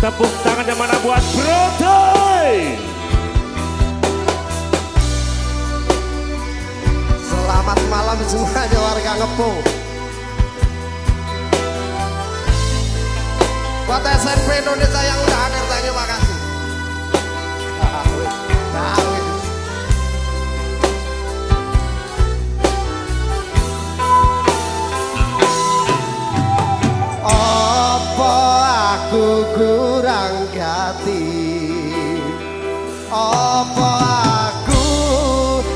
Tepuk tangan mana buat Broday. Selamat malam semuanya warga ngepung. Buat SMP Indonesia yang udah hadir terima kasih. Apa aku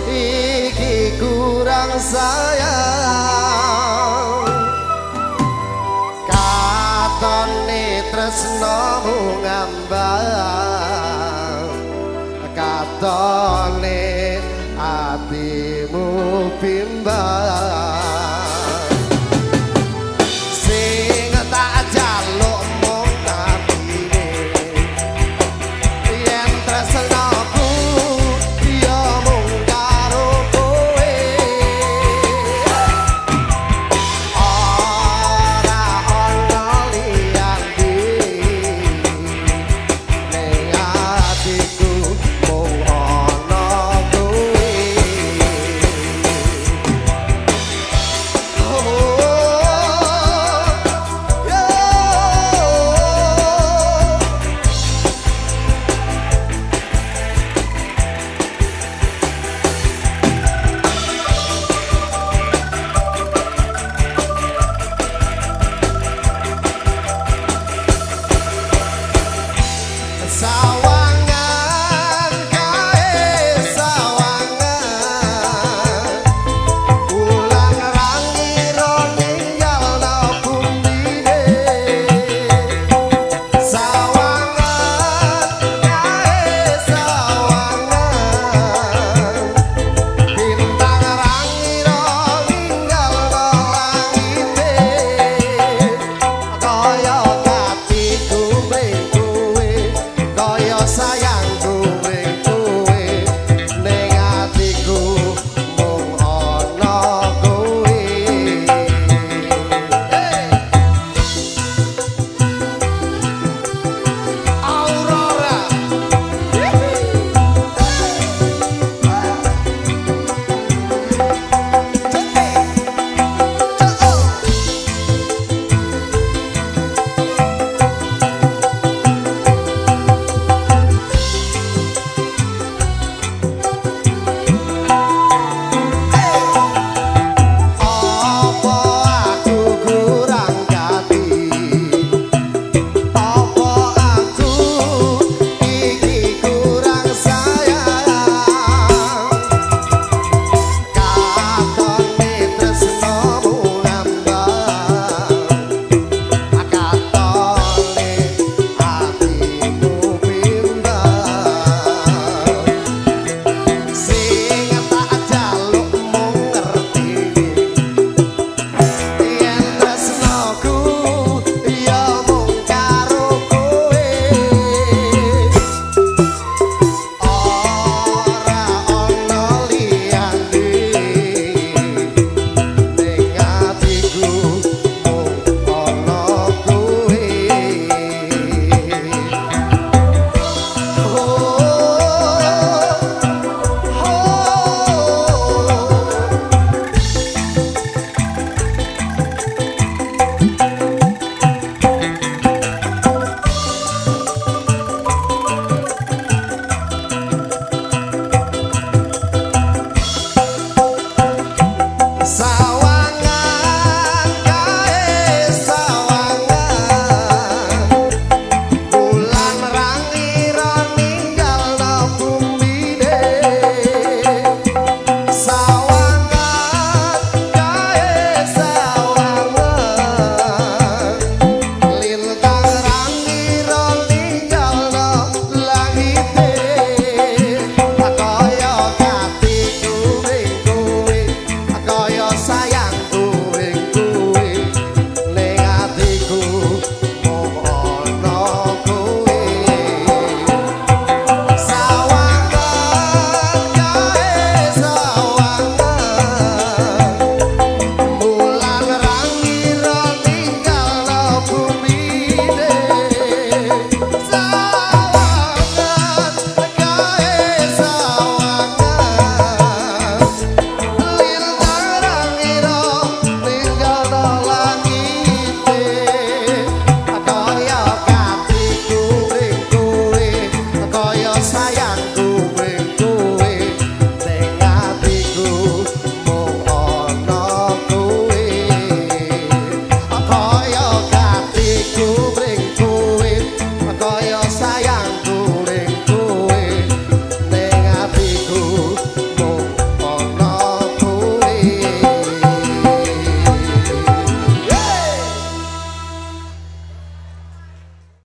iki kurang sayang? Katone tresno ngambang. Katone